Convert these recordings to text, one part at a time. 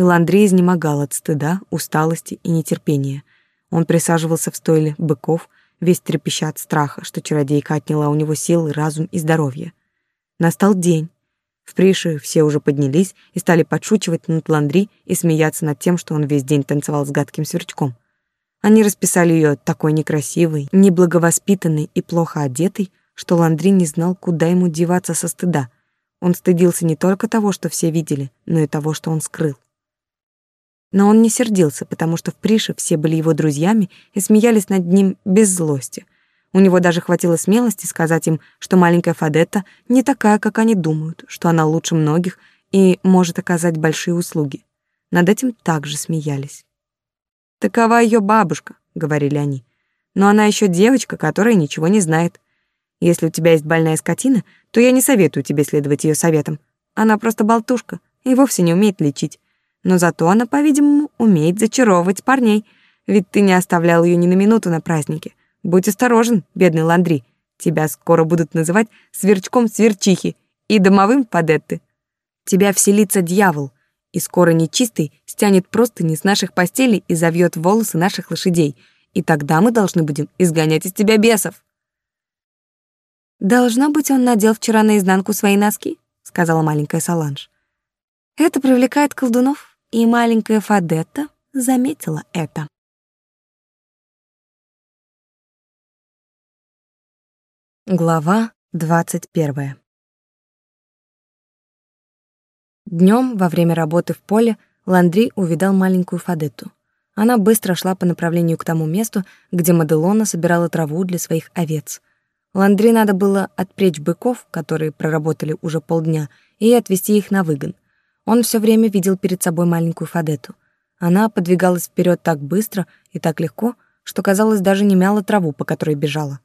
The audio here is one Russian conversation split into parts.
и изнемогал от стыда, усталости и нетерпения. Он присаживался в стойле быков, весь трепеща от страха, что чародейка отняла у него силы, разум и здоровье. Настал день. В Прише все уже поднялись и стали подшучивать над Ландри и смеяться над тем, что он весь день танцевал с гадким сверчком. Они расписали ее такой некрасивой, неблаговоспитанной и плохо одетой, что Ландри не знал, куда ему деваться со стыда. Он стыдился не только того, что все видели, но и того, что он скрыл. Но он не сердился, потому что в Прише все были его друзьями и смеялись над ним без злости. У него даже хватило смелости сказать им, что маленькая Фадетта не такая, как они думают, что она лучше многих и может оказать большие услуги. Над этим также смеялись. «Такова ее бабушка», — говорили они. «Но она еще девочка, которая ничего не знает. Если у тебя есть больная скотина, то я не советую тебе следовать ее советам. Она просто болтушка и вовсе не умеет лечить но зато она, по-видимому, умеет зачаровывать парней, ведь ты не оставлял ее ни на минуту на празднике. Будь осторожен, бедный Ландри, тебя скоро будут называть сверчком сверчихи и домовым Падетты. Тебя вселится дьявол, и скоро нечистый стянет простыни с наших постелей и завьет волосы наших лошадей, и тогда мы должны будем изгонять из тебя бесов. «Должно быть, он надел вчера наизнанку свои носки», — сказала маленькая Саланж. «Это привлекает колдунов», и маленькая Фадетта заметила это. Глава двадцать первая. Днем во время работы в поле Ландри увидал маленькую Фадетту. Она быстро шла по направлению к тому месту, где Маделона собирала траву для своих овец. Ландри надо было отпречь быков, которые проработали уже полдня, и отвести их на выгон. Он все время видел перед собой маленькую Фадету. Она подвигалась вперед так быстро и так легко, что, казалось, даже не мяла траву, по которой бежала.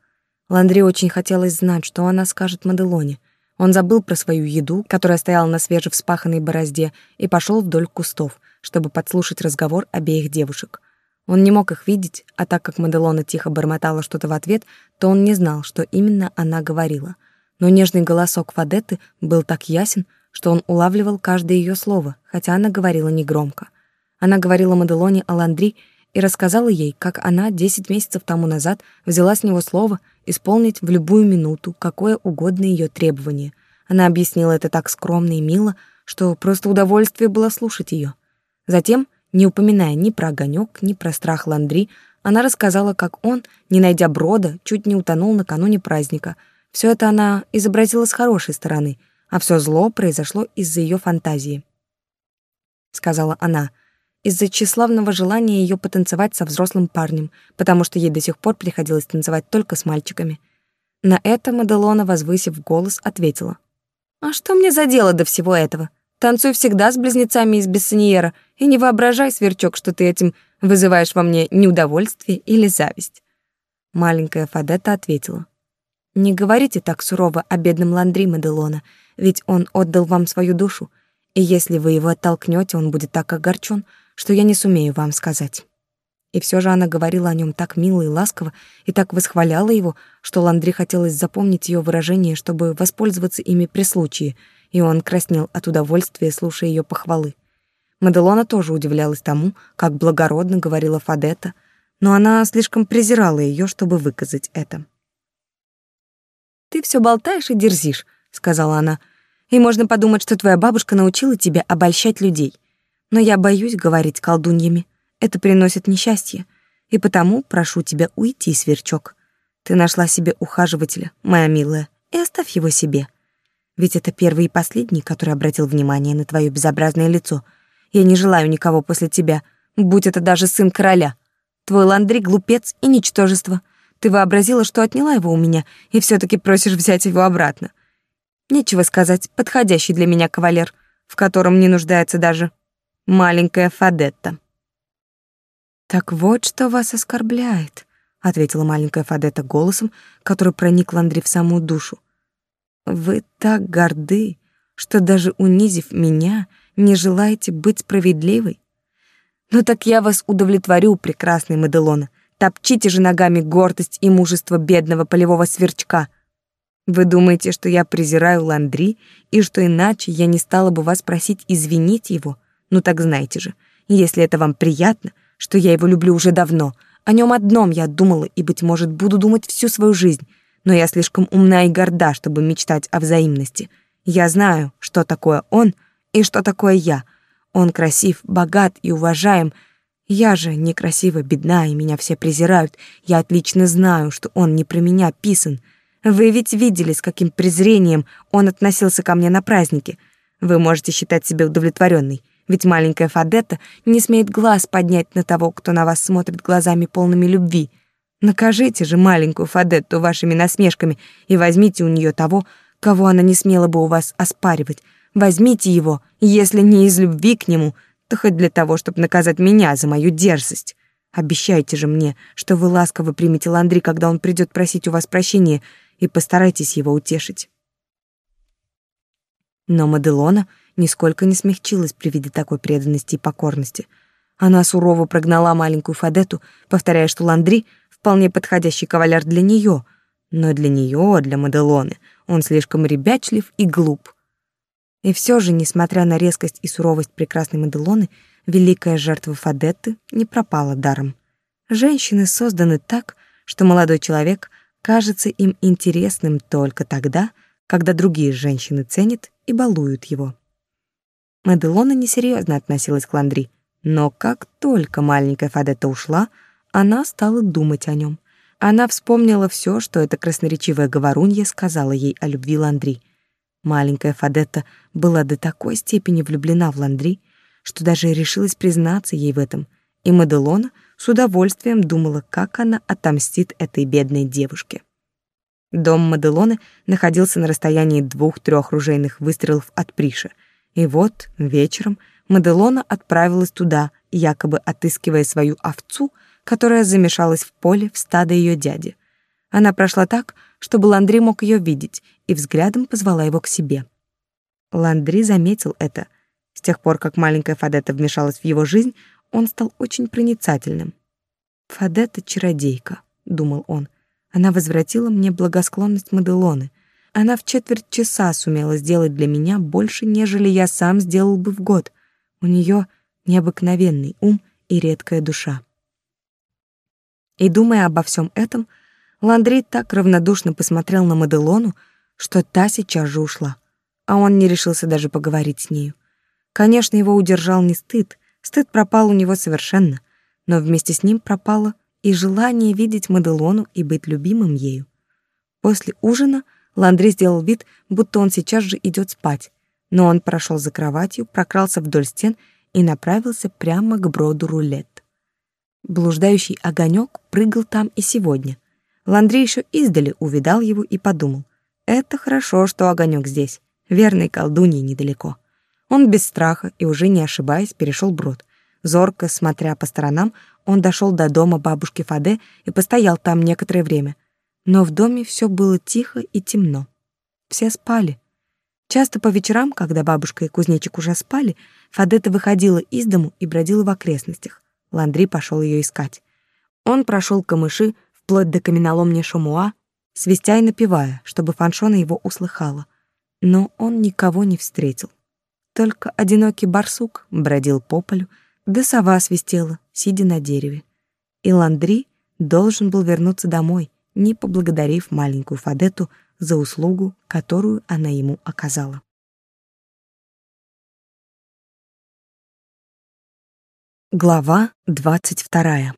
Ландри очень хотелось знать, что она скажет Маделоне. Он забыл про свою еду, которая стояла на свежевспаханной борозде, и пошел вдоль кустов, чтобы подслушать разговор обеих девушек. Он не мог их видеть, а так как Маделона тихо бормотала что-то в ответ, то он не знал, что именно она говорила. Но нежный голосок Фадеты был так ясен, что он улавливал каждое ее слово, хотя она говорила негромко. Она говорила Маделоне о Ландри и рассказала ей, как она десять месяцев тому назад взяла с него слово исполнить в любую минуту какое угодно ее требование. Она объяснила это так скромно и мило, что просто удовольствие было слушать ее. Затем, не упоминая ни про огонек, ни про страх Ландри, она рассказала, как он, не найдя брода, чуть не утонул накануне праздника. Все это она изобразила с хорошей стороны — а все зло произошло из-за ее фантазии. Сказала она, из-за тщеславного желания ее потанцевать со взрослым парнем, потому что ей до сих пор приходилось танцевать только с мальчиками. На это Маделона, возвысив голос, ответила. «А что мне за дело до всего этого? Танцуй всегда с близнецами из Бессоньера, и не воображай, сверчок, что ты этим вызываешь во мне неудовольствие или зависть». Маленькая Фадетта ответила. «Не говорите так сурово о бедном Ландри Маделона ведь он отдал вам свою душу, и если вы его оттолкнете, он будет так огорчен, что я не сумею вам сказать». И все же она говорила о нем так мило и ласково, и так восхваляла его, что Ландри хотелось запомнить ее выражения, чтобы воспользоваться ими при случае, и он краснел от удовольствия, слушая ее похвалы. Маделона тоже удивлялась тому, как благородно говорила Фадета, но она слишком презирала ее, чтобы выказать это. «Ты все болтаешь и дерзишь», сказала она. И можно подумать, что твоя бабушка научила тебя обольщать людей. Но я боюсь говорить колдуньями. Это приносит несчастье. И потому прошу тебя уйти, сверчок. Ты нашла себе ухаживателя, моя милая, и оставь его себе. Ведь это первый и последний, который обратил внимание на твое безобразное лицо. Я не желаю никого после тебя, будь это даже сын короля. Твой Ландри — глупец и ничтожество. Ты вообразила, что отняла его у меня, и все таки просишь взять его обратно. Нечего сказать, подходящий для меня кавалер, в котором не нуждается даже маленькая Фадетта. «Так вот, что вас оскорбляет», — ответила маленькая Фадетта голосом, который проник Ландри в самую душу. «Вы так горды, что даже унизив меня, не желаете быть справедливой? Ну так я вас удовлетворю, прекрасный Маделона. Топчите же ногами гордость и мужество бедного полевого сверчка. Вы думаете, что я презираю Ландри и что иначе я не стала бы вас просить извинить его, Ну так знайте же, если это вам приятно, что я его люблю уже давно, о нем одном я думала и, быть может, буду думать всю свою жизнь, но я слишком умна и горда, чтобы мечтать о взаимности. Я знаю, что такое он и что такое я. Он красив, богат и уважаем. Я же некрасива, бедна, и меня все презирают. Я отлично знаю, что он не про меня писан. Вы ведь видели, с каким презрением он относился ко мне на празднике. Вы можете считать себя удовлетворенной, ведь маленькая Фадетта не смеет глаз поднять на того, кто на вас смотрит глазами полными любви — Накажите же маленькую Фадетту вашими насмешками и возьмите у нее того, кого она не смела бы у вас оспаривать. Возьмите его, если не из любви к нему, то хоть для того, чтобы наказать меня за мою дерзость. Обещайте же мне, что вы ласково примете Ландри, когда он придет просить у вас прощения, и постарайтесь его утешить. Но Маделона нисколько не смягчилась при виде такой преданности и покорности. Она сурово прогнала маленькую Фадету, повторяя, что Ландри — вполне подходящий кавалер для нее, но для нее, для Маделоны, он слишком ребячлив и глуп. И все же, несмотря на резкость и суровость прекрасной Маделоны, великая жертва Фадетты не пропала даром. Женщины созданы так, что молодой человек кажется им интересным только тогда, когда другие женщины ценят и балуют его. Маделона несерьезно относилась к Ландри, но как только маленькая Фадетта ушла — она стала думать о нем. Она вспомнила все, что эта красноречивая говорунья сказала ей о любви Ландри. Маленькая Фадетта была до такой степени влюблена в Ландри, что даже решилась признаться ей в этом, и Маделона с удовольствием думала, как она отомстит этой бедной девушке. Дом Маделоны находился на расстоянии двух-трех ружейных выстрелов от Приша, и вот вечером Маделона отправилась туда, якобы отыскивая свою овцу — которая замешалась в поле в стадо ее дяди. Она прошла так, чтобы Ландри мог ее видеть, и взглядом позвала его к себе. Ландри заметил это. С тех пор, как маленькая Фадета вмешалась в его жизнь, он стал очень проницательным. «Фадета — чародейка», — думал он. «Она возвратила мне благосклонность Маделоны. Она в четверть часа сумела сделать для меня больше, нежели я сам сделал бы в год. У нее необыкновенный ум и редкая душа. И думая обо всем этом, Ландри так равнодушно посмотрел на Маделону, что та сейчас же ушла, а он не решился даже поговорить с нею. Конечно, его удержал не стыд, стыд пропал у него совершенно, но вместе с ним пропало и желание видеть Маделону и быть любимым ею. После ужина Ландри сделал вид, будто он сейчас же идет спать, но он прошел за кроватью, прокрался вдоль стен и направился прямо к броду рулет. Блуждающий огонек прыгал там и сегодня. Ландрей еще издали увидал его и подумал. Это хорошо, что огонек здесь. Верный колдунья недалеко. Он без страха и уже не ошибаясь перешел брод. Зорко, смотря по сторонам, он дошел до дома бабушки Фаде и постоял там некоторое время. Но в доме все было тихо и темно. Все спали. Часто по вечерам, когда бабушка и кузнечик уже спали, Фадета выходила из дому и бродила в окрестностях. Ландри пошел ее искать. Он прошел камыши вплоть до каменоломни Шумуа, свистя и напевая, чтобы Фаншона его услыхала. Но он никого не встретил. Только одинокий барсук бродил по полю, да сова свистела, сидя на дереве. И Ландри должен был вернуться домой, не поблагодарив маленькую Фадету за услугу, которую она ему оказала. Глава двадцать вторая.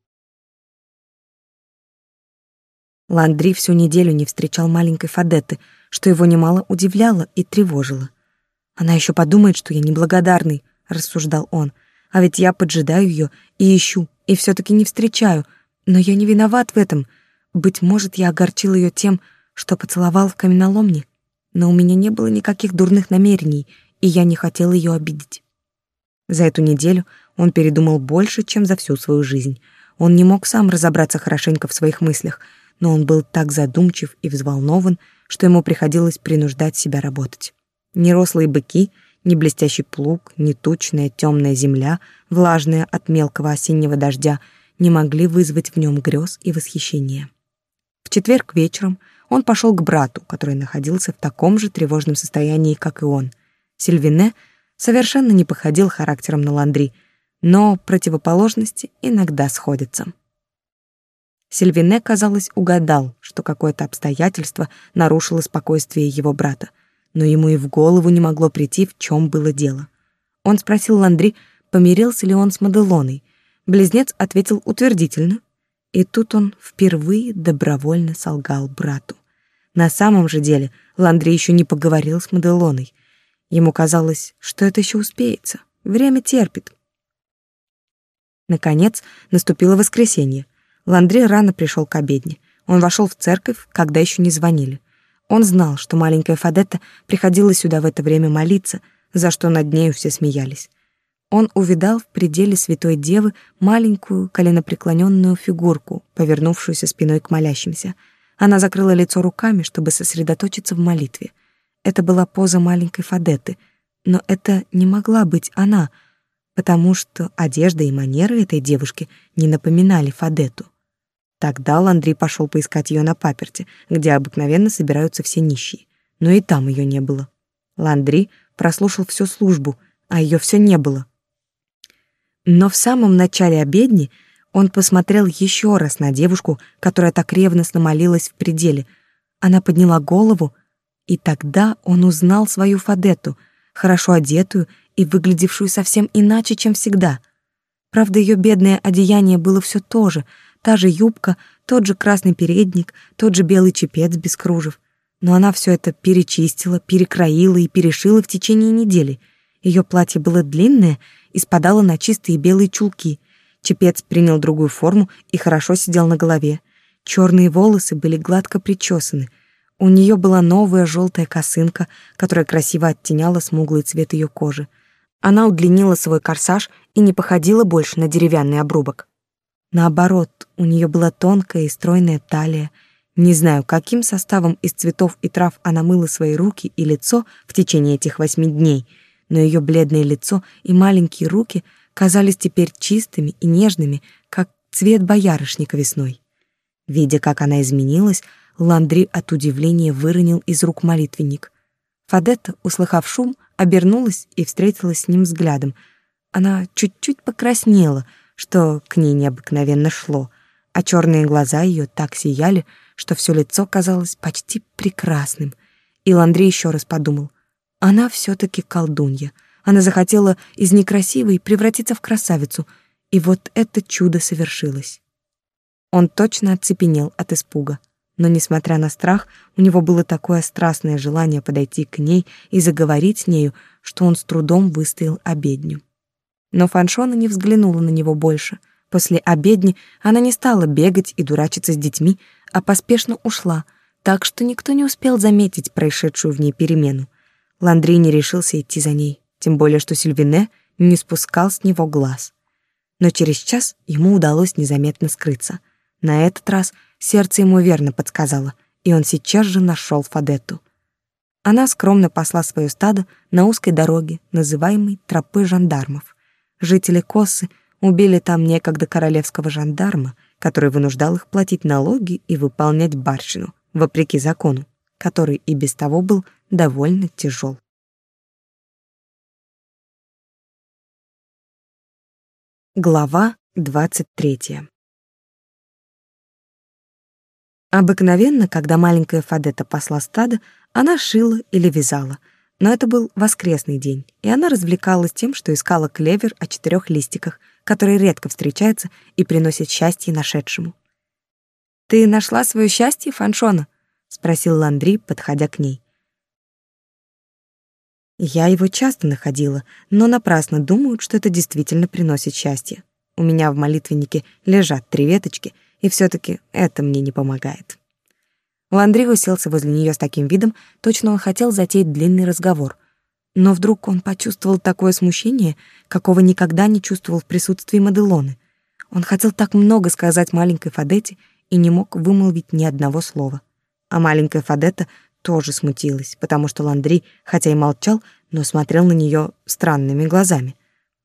Ландри всю неделю не встречал маленькой Фадетты, что его немало удивляло и тревожило. «Она еще подумает, что я неблагодарный», — рассуждал он. «А ведь я поджидаю ее и ищу, и все таки не встречаю. Но я не виноват в этом. Быть может, я огорчил ее тем, что поцеловал в каменоломне. Но у меня не было никаких дурных намерений, и я не хотел ее обидеть». За эту неделю он передумал больше, чем за всю свою жизнь. Он не мог сам разобраться хорошенько в своих мыслях, но он был так задумчив и взволнован, что ему приходилось принуждать себя работать. Ни рослые быки, ни блестящий плуг, ни тучная темная земля, влажная от мелкого осеннего дождя, не могли вызвать в нем грез и восхищения. В четверг вечером он пошел к брату, который находился в таком же тревожном состоянии, как и он. Сильвине совершенно не походил характером на Ландри, но противоположности иногда сходятся. Сильвине, казалось, угадал, что какое-то обстоятельство нарушило спокойствие его брата, но ему и в голову не могло прийти, в чем было дело. Он спросил Ландри, помирился ли он с Маделоной. Близнец ответил утвердительно, и тут он впервые добровольно солгал брату. На самом же деле Ландри еще не поговорил с Маделоной. Ему казалось, что это еще успеется. Время терпит. Наконец наступило воскресенье. Ландри рано пришел к обедне. Он вошел в церковь, когда еще не звонили. Он знал, что маленькая Фадетта приходила сюда в это время молиться, за что над нею все смеялись. Он увидал в пределе Святой Девы маленькую коленопреклоненную фигурку, повернувшуюся спиной к молящимся. Она закрыла лицо руками, чтобы сосредоточиться в молитве. Это была поза маленькой Фадетты, но это не могла быть она, потому что одежда и манеры этой девушки не напоминали Фадетту. Тогда Ландри пошел поискать ее на паперте, где обыкновенно собираются все нищие. Но и там ее не было. Ландри прослушал всю службу, а ее все не было. Но в самом начале обедни он посмотрел еще раз на девушку, которая так ревностно молилась в пределе. Она подняла голову, и тогда он узнал свою Фадету, хорошо одетую и выглядевшую совсем иначе, чем всегда. Правда, ее бедное одеяние было все то же — Та же юбка, тот же красный передник, тот же белый чепец без кружев. Но она все это перечистила, перекроила и перешила в течение недели. Ее платье было длинное и спадало на чистые белые чулки. Чепец принял другую форму и хорошо сидел на голове. Черные волосы были гладко причесаны. У нее была новая желтая косынка, которая красиво оттеняла смуглый цвет ее кожи. Она удлинила свой корсаж и не походила больше на деревянный обрубок. Наоборот, у нее была тонкая и стройная талия. Не знаю, каким составом из цветов и трав она мыла свои руки и лицо в течение этих восьми дней, но ее бледное лицо и маленькие руки казались теперь чистыми и нежными, как цвет боярышника весной. Видя, как она изменилась, Ландри от удивления выронил из рук молитвенник. Фадетта, услыхав шум, обернулась и встретилась с ним взглядом. Она чуть-чуть покраснела — что к ней необыкновенно шло, а черные глаза ее так сияли, что все лицо казалось почти прекрасным. И Ландрей еще раз подумал, она все-таки колдунья. Она захотела из некрасивой превратиться в красавицу, и вот это чудо совершилось. Он точно оцепенел от испуга, но, несмотря на страх, у него было такое страстное желание подойти к ней и заговорить с нею, что он с трудом выстоял обедню. Но Фаншона не взглянула на него больше. После обедни она не стала бегать и дурачиться с детьми, а поспешно ушла, так что никто не успел заметить происшедшую в ней перемену. Ландри не решился идти за ней, тем более что Сильвине не спускал с него глаз. Но через час ему удалось незаметно скрыться. На этот раз сердце ему верно подсказало, и он сейчас же нашел Фадетту. Она скромно пасла свое стадо на узкой дороге, называемой тропы жандармов. Жители Косы убили там некогда королевского жандарма, который вынуждал их платить налоги и выполнять барщину, вопреки закону, который и без того был довольно тяжел. Глава двадцать третья. Обыкновенно, когда маленькая Фадета пасла стадо, она шила или вязала — но это был воскресный день, и она развлекалась тем, что искала клевер о четырех листиках, который редко встречается и приносит счастье нашедшему. «Ты нашла свое счастье, Фаншона?» — спросил Ландри, подходя к ней. Я его часто находила, но напрасно думают, что это действительно приносит счастье. У меня в молитвеннике лежат три веточки, и все таки это мне не помогает. Ландри уселся возле нее с таким видом, точно он хотел затеять длинный разговор. Но вдруг он почувствовал такое смущение, какого никогда не чувствовал в присутствии Маделоны. Он хотел так много сказать маленькой Фадете и не мог вымолвить ни одного слова. А маленькая Фадета тоже смутилась, потому что Ландри, хотя и молчал, но смотрел на нее странными глазами.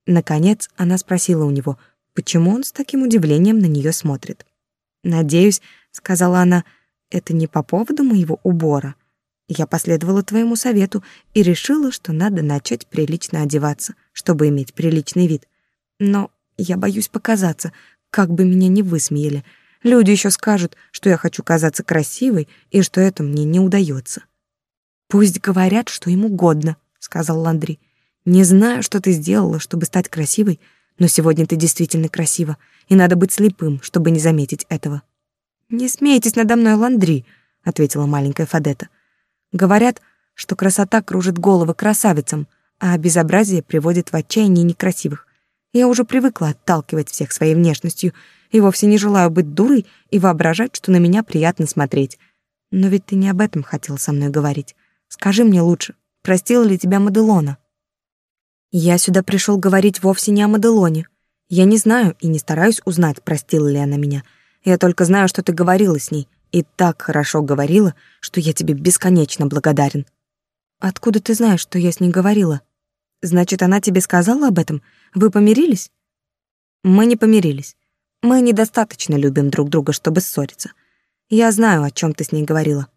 Наконец она спросила у него, почему он с таким удивлением на нее смотрит. «Надеюсь», — сказала она, — это не по поводу моего убора. Я последовала твоему совету и решила, что надо начать прилично одеваться, чтобы иметь приличный вид. Но я боюсь показаться, как бы меня не высмеяли. Люди еще скажут, что я хочу казаться красивой и что это мне не удается. Пусть говорят, что им угодно, сказал Ландри. Не знаю, что ты сделала, чтобы стать красивой, но сегодня ты действительно красива, и надо быть слепым, чтобы не заметить этого. Не смейтесь надо мной, Ландри, ответила маленькая Фадета. Говорят, что красота кружит головы красавицам, а безобразие приводит в отчаяние некрасивых. Я уже привыкла отталкивать всех своей внешностью и вовсе не желаю быть дурой и воображать, что на меня приятно смотреть. Но ведь ты не об этом хотел со мной говорить. Скажи мне лучше, простила ли тебя Маделона? Я сюда пришел говорить вовсе не о Маделоне. Я не знаю и не стараюсь узнать, простила ли она меня. Я только знаю, что ты говорила с ней, и так хорошо говорила, что я тебе бесконечно благодарен. Откуда ты знаешь, что я с ней говорила? Значит, она тебе сказала об этом? Вы помирились? Мы не помирились. Мы недостаточно любим друг друга, чтобы ссориться. Я знаю, о чем ты с ней говорила.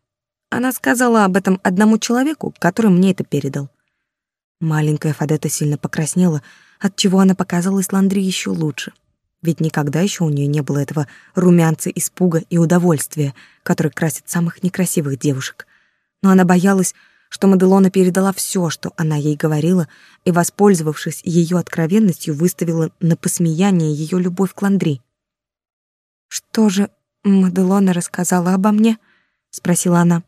Она сказала об этом одному человеку, который мне это передал. Маленькая Фадета сильно покраснела, отчего она показалась Ландри еще лучше. Ведь никогда еще у нее не было этого румянца испуга и удовольствия, который красит самых некрасивых девушек. Но она боялась, что Маделона передала все, что она ей говорила, и, воспользовавшись ее откровенностью, выставила на посмеяние ее любовь к Ландри. «Что же Маделона рассказала обо мне?» — спросила она.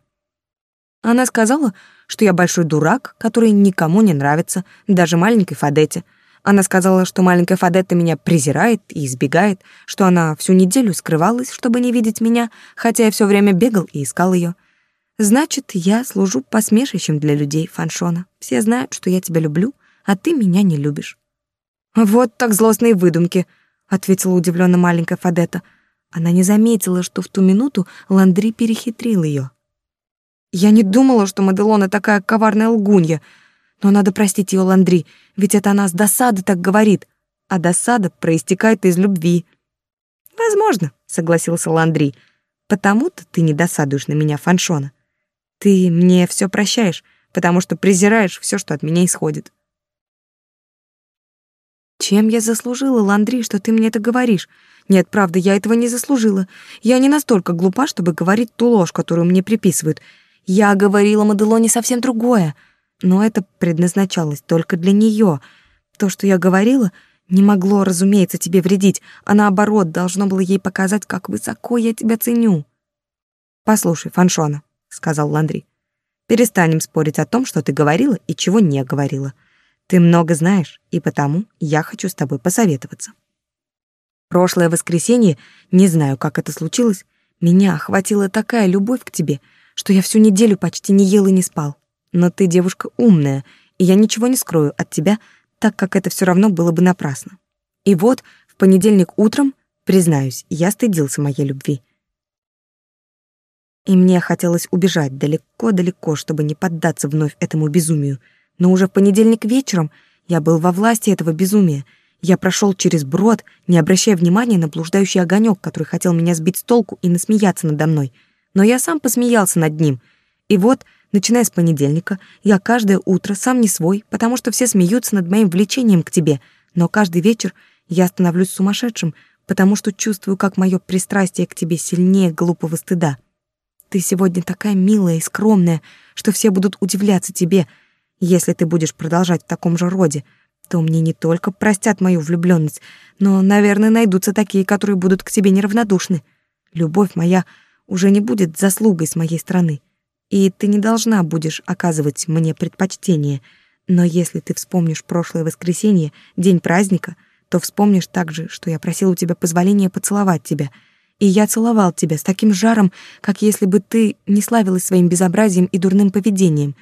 Она сказала, что я большой дурак, который никому не нравится, даже маленькой Фадете. Она сказала, что маленькая Фадетта меня презирает и избегает, что она всю неделю скрывалась, чтобы не видеть меня, хотя я все время бегал и искал ее. Значит, я служу посмешищем для людей, Фаншона. Все знают, что я тебя люблю, а ты меня не любишь. Вот так злостные выдумки, ответила удивленно маленькая Фадетта. Она не заметила, что в ту минуту Ландри перехитрил ее. Я не думала, что Маделона такая коварная лгунья. Но надо простить ее, Ландри, ведь это она с досады так говорит. А досада проистекает из любви. Возможно, согласился Ландри. Потому-то ты не досадуешь на меня, Фаншона. Ты мне все прощаешь, потому что презираешь все, что от меня исходит. Чем я заслужила, Ландри, что ты мне это говоришь? Нет, правда, я этого не заслужила. Я не настолько глупа, чтобы говорить ту ложь, которую мне приписывают. Я говорила Маделоне совсем другое, но это предназначалось только для нее. То, что я говорила, не могло, разумеется, тебе вредить, а наоборот, должно было ей показать, как высоко я тебя ценю. «Послушай, Фаншона», — сказал Ландри, — «перестанем спорить о том, что ты говорила и чего не говорила. Ты много знаешь, и потому я хочу с тобой посоветоваться». Прошлое воскресенье, не знаю, как это случилось, меня охватила такая любовь к тебе — что я всю неделю почти не ел и не спал. Но ты девушка умная, и я ничего не скрою от тебя, так как это все равно было бы напрасно. И вот в понедельник утром, признаюсь, я стыдился моей любви. И мне хотелось убежать далеко-далеко, чтобы не поддаться вновь этому безумию. Но уже в понедельник вечером я был во власти этого безумия. Я прошел через брод, не обращая внимания на блуждающий огонек, который хотел меня сбить с толку и насмеяться надо мной — но я сам посмеялся над ним. И вот, начиная с понедельника, я каждое утро сам не свой, потому что все смеются над моим влечением к тебе, но каждый вечер я становлюсь сумасшедшим, потому что чувствую, как мое пристрастие к тебе сильнее глупого стыда. Ты сегодня такая милая и скромная, что все будут удивляться тебе. Если ты будешь продолжать в таком же роде, то мне не только простят мою влюбленность, но, наверное, найдутся такие, которые будут к тебе неравнодушны. Любовь моя — уже не будет заслугой с моей стороны, и ты не должна будешь оказывать мне предпочтение. Но если ты вспомнишь прошлое воскресенье, день праздника, то вспомнишь также, что я просил у тебя позволения поцеловать тебя, и я целовал тебя с таким жаром, как если бы ты не славилась своим безобразием и дурным поведением.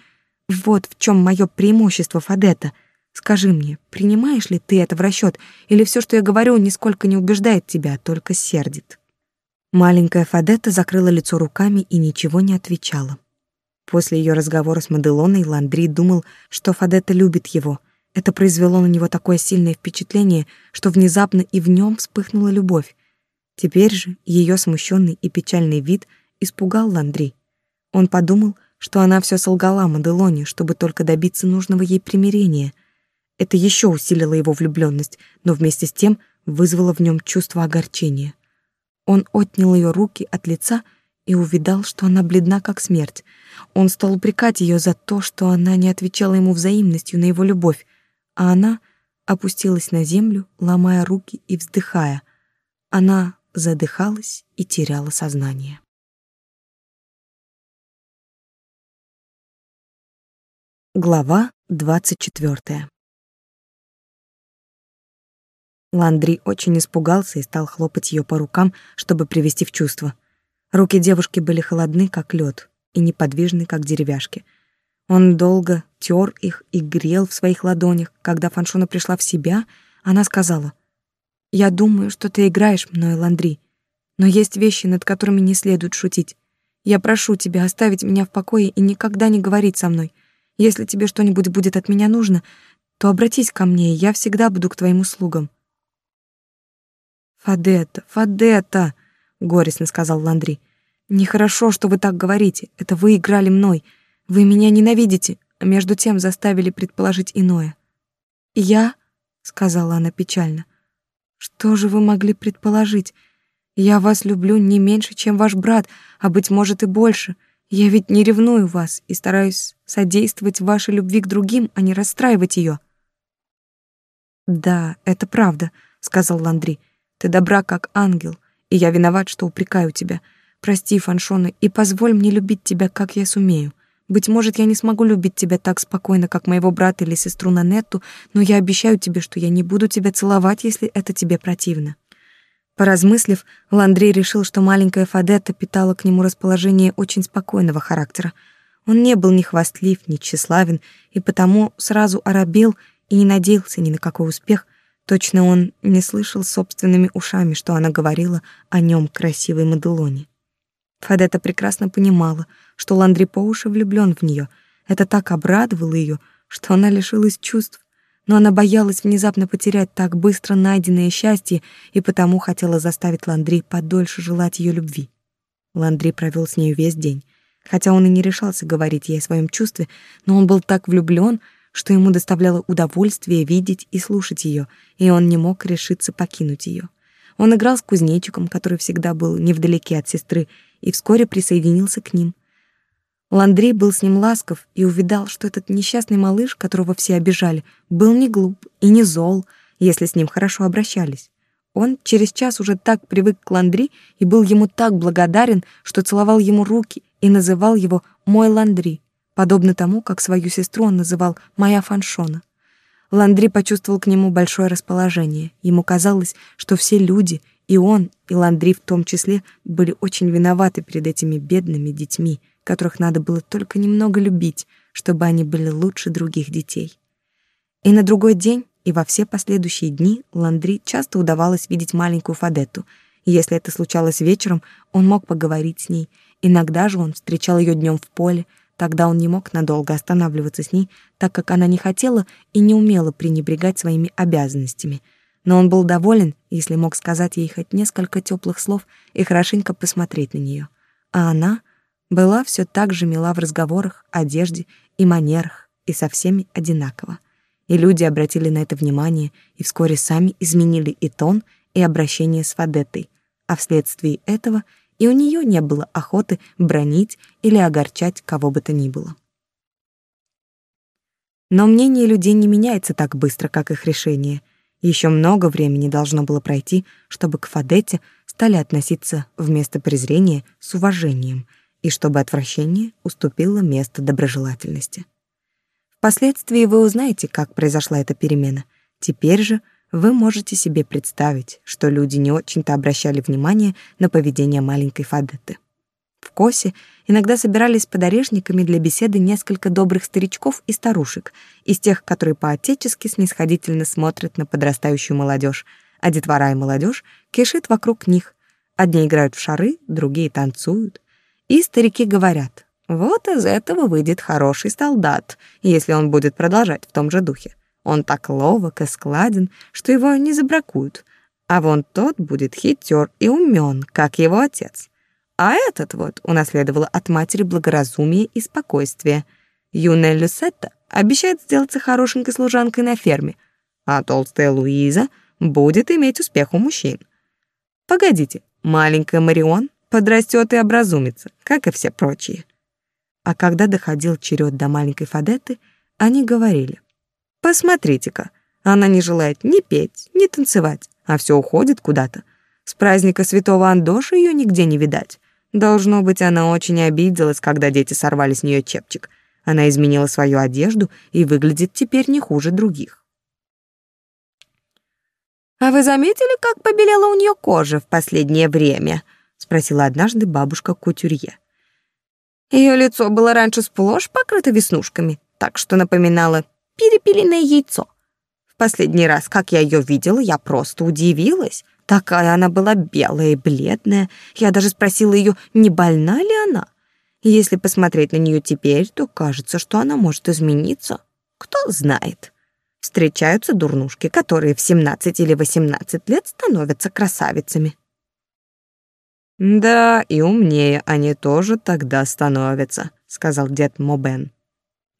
Вот в чем мое преимущество, Фадета. Скажи мне, принимаешь ли ты это в расчет, или все, что я говорю, нисколько не убеждает тебя, а только сердит?» Маленькая Фадетта закрыла лицо руками и ничего не отвечала. После ее разговора с Маделоной Ландри думал, что Фадетта любит его. Это произвело на него такое сильное впечатление, что внезапно и в нем вспыхнула любовь. Теперь же ее смущенный и печальный вид испугал Ландри. Он подумал, что она все солгала Маделоне, чтобы только добиться нужного ей примирения. Это еще усилило его влюбленность, но вместе с тем вызвало в нем чувство огорчения. Он отнял ее руки от лица и увидал, что она бледна как смерть. Он стал упрекать ее за то, что она не отвечала ему взаимностью на его любовь, а она опустилась на землю, ломая руки и вздыхая. Она задыхалась и теряла сознание. Глава двадцать четвертая. Ландри очень испугался и стал хлопать ее по рукам, чтобы привести в чувство. Руки девушки были холодны, как лед, и неподвижны, как деревяшки. Он долго тер их и грел в своих ладонях. Когда Фаншона пришла в себя, она сказала, «Я думаю, что ты играешь мной, Ландри, но есть вещи, над которыми не следует шутить. Я прошу тебя оставить меня в покое и никогда не говорить со мной. Если тебе что-нибудь будет от меня нужно, то обратись ко мне, и я всегда буду к твоим услугам. «Фадетта, Фадетта!» — горестно сказал Ландри. «Нехорошо, что вы так говорите. Это вы играли мной. Вы меня ненавидите, а между тем заставили предположить иное». «Я?» — сказала она печально. «Что же вы могли предположить? Я вас люблю не меньше, чем ваш брат, а, быть может, и больше. Я ведь не ревную вас и стараюсь содействовать вашей любви к другим, а не расстраивать ее». «Да, это правда», — сказал Ландри. Ты добра, как ангел, и я виноват, что упрекаю тебя. Прости, Фаншона, и позволь мне любить тебя, как я сумею. Быть может, я не смогу любить тебя так спокойно, как моего брата или сестру Нанетту, но я обещаю тебе, что я не буду тебя целовать, если это тебе противно». Поразмыслив, Ландрей решил, что маленькая Фадетта питала к нему расположение очень спокойного характера. Он не был ни хвастлив, ни тщеславен, и потому сразу оробел и не надеялся ни на какой успех, Точно он не слышал собственными ушами, что она говорила о нем красивой Маделоне. Фадета прекрасно понимала, что Ландри по уши влюблён в неё. Это так обрадовало её, что она лишилась чувств, но она боялась внезапно потерять так быстро найденное счастье и потому хотела заставить Ландри подольше желать её любви. Ландри провёл с нею весь день. Хотя он и не решался говорить ей о своем чувстве, но он был так влюблён, что ему доставляло удовольствие видеть и слушать ее, и он не мог решиться покинуть ее. Он играл с кузнечиком, который всегда был невдалеке от сестры, и вскоре присоединился к ним. Ландрей был с ним ласков и увидал, что этот несчастный малыш, которого все обижали, был не глуп и не зол, если с ним хорошо обращались. Он через час уже так привык к Ландри и был ему так благодарен, что целовал ему руки и называл его «мой Ландри», подобно тому, как свою сестру он называл «моя фаншона». Ландри почувствовал к нему большое расположение. Ему казалось, что все люди, и он, и Ландри в том числе, были очень виноваты перед этими бедными детьми, которых надо было только немного любить, чтобы они были лучше других детей. И на другой день, и во все последующие дни Ландри часто удавалось видеть маленькую Фадетту. Если это случалось вечером, он мог поговорить с ней. Иногда же он встречал ее днем в поле, Тогда он не мог надолго останавливаться с ней, так как она не хотела и не умела пренебрегать своими обязанностями. Но он был доволен, если мог сказать ей хоть несколько теплых слов и хорошенько посмотреть на нее. А она была все так же мила в разговорах, одежде и манерах, и со всеми одинаково. И люди обратили на это внимание и вскоре сами изменили и тон, и обращение с Фадеттой, а вследствие этого — и у нее не было охоты бронить или огорчать кого бы то ни было. Но мнение людей не меняется так быстро, как их решение. Еще много времени должно было пройти, чтобы к Фадете стали относиться вместо презрения с уважением, и чтобы отвращение уступило место доброжелательности. Впоследствии вы узнаете, как произошла эта перемена. Теперь же — вы можете себе представить, что люди не очень-то обращали внимание на поведение маленькой Фадетты. В Косе иногда собирались под орешниками для беседы несколько добрых старичков и старушек, из тех, которые по-отечески снисходительно смотрят на подрастающую молодежь, а детвора и молодежь кишит вокруг них. Одни играют в шары, другие танцуют. И старики говорят, вот из этого выйдет хороший солдат, если он будет продолжать в том же духе. Он так ловок и складен, что его не забракуют. А вон тот будет хитер и умен, как его отец. А этот вот унаследовала от матери благоразумие и спокойствие. Юная Люсетта обещает сделаться хорошенькой служанкой на ферме, а толстая Луиза будет иметь успех у мужчин. Погодите, маленькая Марион подрастет и образумится, как и все прочие. А когда доходил черед до маленькой Фадетты, они говорили, «Посмотрите-ка, она не желает ни петь, ни танцевать, а все уходит куда-то. С праздника святого Андоша ее нигде не видать. Должно быть, она очень обиделась, когда дети сорвали с нее чепчик. Она изменила свою одежду и выглядит теперь не хуже других. «А вы заметили, как побелела у нее кожа в последнее время?» — спросила однажды бабушка Кутюрье. Ее лицо было раньше сплошь покрыто веснушками, так что напоминало перепелиное яйцо. В последний раз, как я ее видела, я просто удивилась. Такая она была белая и бледная. Я даже спросила ее, не больна ли она. Если посмотреть на нее теперь, то кажется, что она может измениться. Кто знает. Встречаются дурнушки, которые в 17 или 18 лет становятся красавицами. Да, и умнее они тоже тогда становятся, сказал дед Мобен.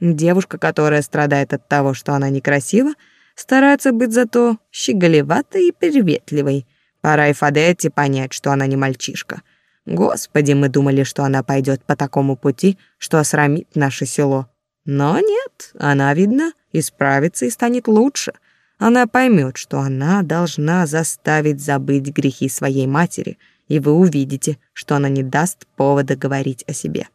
Девушка, которая страдает от того, что она некрасива, старается быть зато щеголеватой и приветливой. Пора и Фадетти понять, что она не мальчишка. Господи, мы думали, что она пойдет по такому пути, что осрамит наше село. Но нет, она, видно, исправится и станет лучше. Она поймет, что она должна заставить забыть грехи своей матери, и вы увидите, что она не даст повода говорить о себе.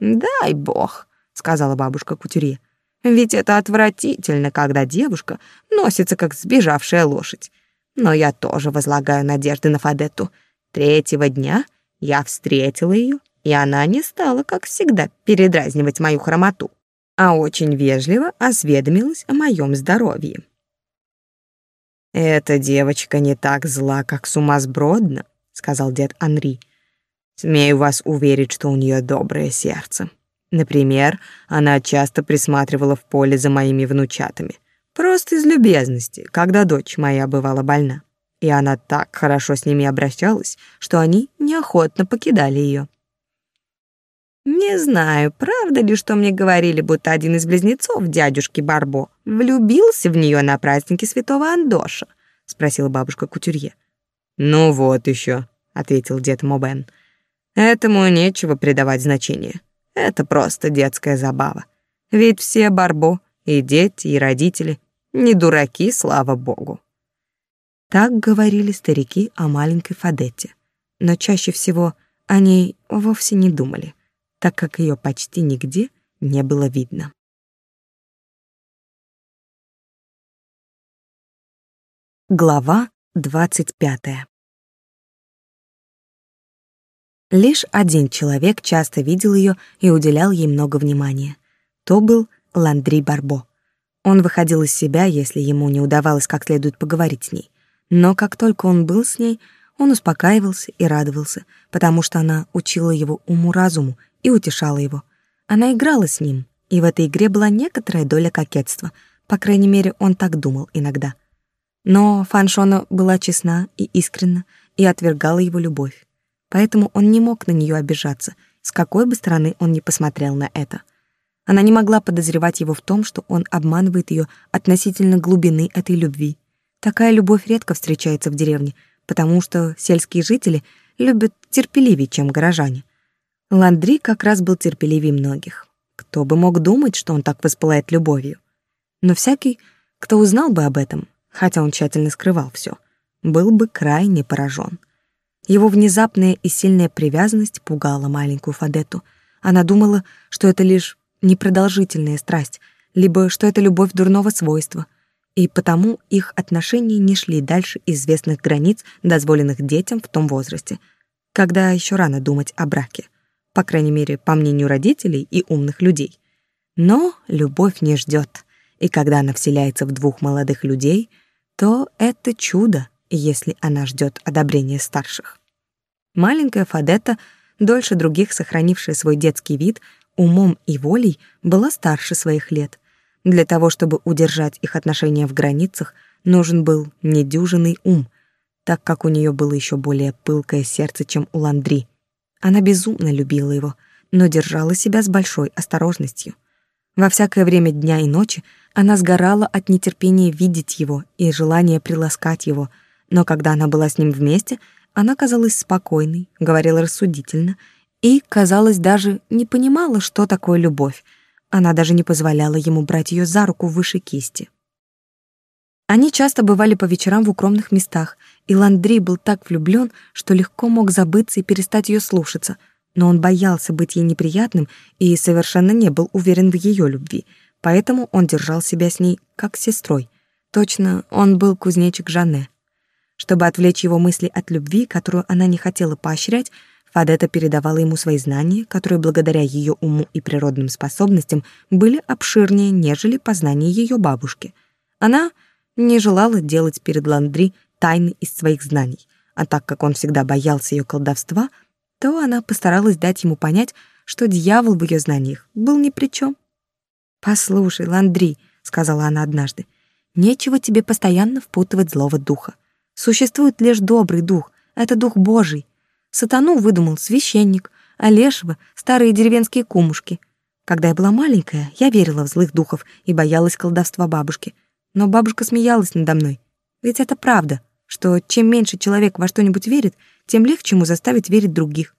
«Дай бог», — сказала бабушка Кутюрье. «Ведь это отвратительно, когда девушка носится, как сбежавшая лошадь. Но я тоже возлагаю надежды на Фадетту. Третьего дня я встретила ее, и она не стала, как всегда, передразнивать мою хромоту а очень вежливо осведомилась о моем здоровье. «Эта девочка не так зла, как сумасбродна», — сказал дед Анри. «Смею вас уверить, что у нее доброе сердце. Например, она часто присматривала в поле за моими внучатами. Просто из любезности, когда дочь моя бывала больна. И она так хорошо с ними обращалась, что они неохотно покидали ее. Не знаю, правда ли, что мне говорили, будто один из близнецов дядюшки Барбо влюбился в нее на празднике Святого Андоша, спросила бабушка Кутюрье. Ну вот еще, ответил дед Мобен. Этому нечего придавать значения. Это просто детская забава. Ведь все Барбо, и дети, и родители, не дураки, слава богу. Так говорили старики о маленькой Фадетте, но чаще всего они вовсе не думали так как ее почти нигде не было видно. Глава двадцать пятая. Лишь один человек часто видел ее и уделял ей много внимания. То был Ландри Барбо. Он выходил из себя, если ему не удавалось как следует поговорить с ней. Но как только он был с ней, он успокаивался и радовался, потому что она учила его уму-разуму и утешала его. Она играла с ним, и в этой игре была некоторая доля кокетства, по крайней мере, он так думал иногда. Но Фаншона была честна и искренна и отвергала его любовь. Поэтому он не мог на нее обижаться, с какой бы стороны он ни посмотрел на это. Она не могла подозревать его в том, что он обманывает ее относительно глубины этой любви. Такая любовь редко встречается в деревне, потому что сельские жители любят терпеливее, чем горожане. Ландри как раз был терпеливее многих. Кто бы мог думать, что он так воспылает любовью? Но всякий, кто узнал бы об этом, хотя он тщательно скрывал все, был бы крайне поражен. Его внезапная и сильная привязанность пугала маленькую Фадету. Она думала, что это лишь непродолжительная страсть, либо что это любовь дурного свойства, и потому их отношения не шли дальше известных границ, дозволенных детям в том возрасте, когда еще рано думать о браке по крайней мере, по мнению родителей и умных людей. Но любовь не ждет, и когда она вселяется в двух молодых людей, то это чудо, если она ждет одобрения старших. Маленькая Фадета, дольше других сохранившая свой детский вид, умом и волей, была старше своих лет. Для того, чтобы удержать их отношения в границах, нужен был недюжинный ум, так как у нее было еще более пылкое сердце, чем у Ландри — Она безумно любила его, но держала себя с большой осторожностью. Во всякое время дня и ночи она сгорала от нетерпения видеть его и желания приласкать его, но когда она была с ним вместе, она казалась спокойной, говорила рассудительно и, казалось, даже не понимала, что такое любовь. Она даже не позволяла ему брать ее за руку выше кисти. Они часто бывали по вечерам в укромных местах, и Ландри был так влюблен, что легко мог забыться и перестать ее слушаться, но он боялся быть ей неприятным и совершенно не был уверен в ее любви, поэтому он держал себя с ней как с сестрой. Точно, он был кузнечик Жанне. Чтобы отвлечь его мысли от любви, которую она не хотела поощрять, Фадета передавала ему свои знания, которые благодаря ее уму и природным способностям были обширнее, нежели познания ее бабушки. Она не желала делать перед Ландри тайны из своих знаний, а так как он всегда боялся ее колдовства, то она постаралась дать ему понять, что дьявол в ее знаниях был ни при чем. «Послушай, Ландри», — сказала она однажды, — «нечего тебе постоянно впутывать злого духа. Существует лишь добрый дух, это дух Божий. Сатану выдумал священник, а лешего — старые деревенские кумушки. Когда я была маленькая, я верила в злых духов и боялась колдовства бабушки — но бабушка смеялась надо мной. Ведь это правда, что чем меньше человек во что-нибудь верит, тем легче ему заставить верить других.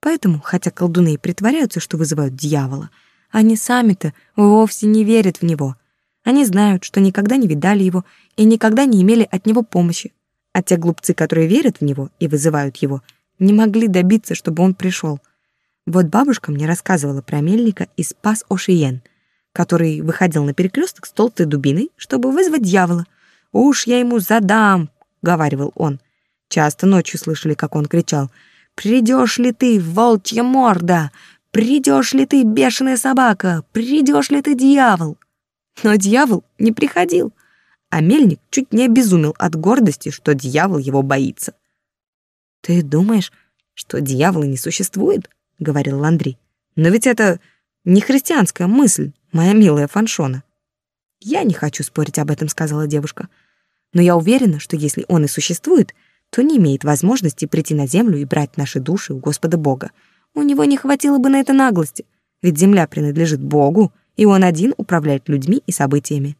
Поэтому, хотя колдуны и притворяются, что вызывают дьявола, они сами-то вовсе не верят в него. Они знают, что никогда не видали его и никогда не имели от него помощи. А те глупцы, которые верят в него и вызывают его, не могли добиться, чтобы он пришел. Вот бабушка мне рассказывала про мельника из Пас-Ошиен — который выходил на перекресток с толстой дубиной, чтобы вызвать дьявола. «Уж я ему задам», — говаривал он. Часто ночью слышали, как он кричал. «Придешь ли ты, волчья морда? Придешь ли ты, бешеная собака? Придешь ли ты, дьявол?» Но дьявол не приходил, а мельник чуть не обезумел от гордости, что дьявол его боится. «Ты думаешь, что дьявола не существует?» — говорил Ландри. «Но ведь это не христианская мысль моя милая Фаншона. Я не хочу спорить об этом, сказала девушка. Но я уверена, что если он и существует, то не имеет возможности прийти на землю и брать наши души у Господа Бога. У него не хватило бы на это наглости, ведь земля принадлежит Богу, и он один управляет людьми и событиями.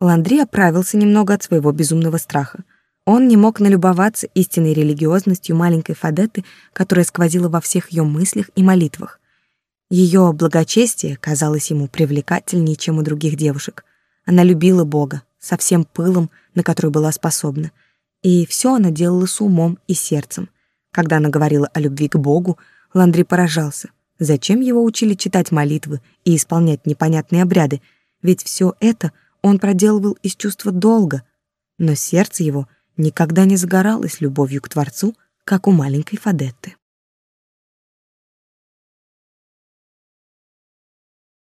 Ландри оправился немного от своего безумного страха. Он не мог налюбоваться истинной религиозностью маленькой Фадеты, которая сквозила во всех ее мыслях и молитвах. Ее благочестие казалось ему привлекательнее, чем у других девушек. Она любила Бога со всем пылом, на который была способна, и все она делала с умом и сердцем. Когда она говорила о любви к Богу, Ландри поражался. Зачем его учили читать молитвы и исполнять непонятные обряды? Ведь все это он проделывал из чувства долга, но сердце его никогда не загоралось любовью к Творцу, как у маленькой Фадетты.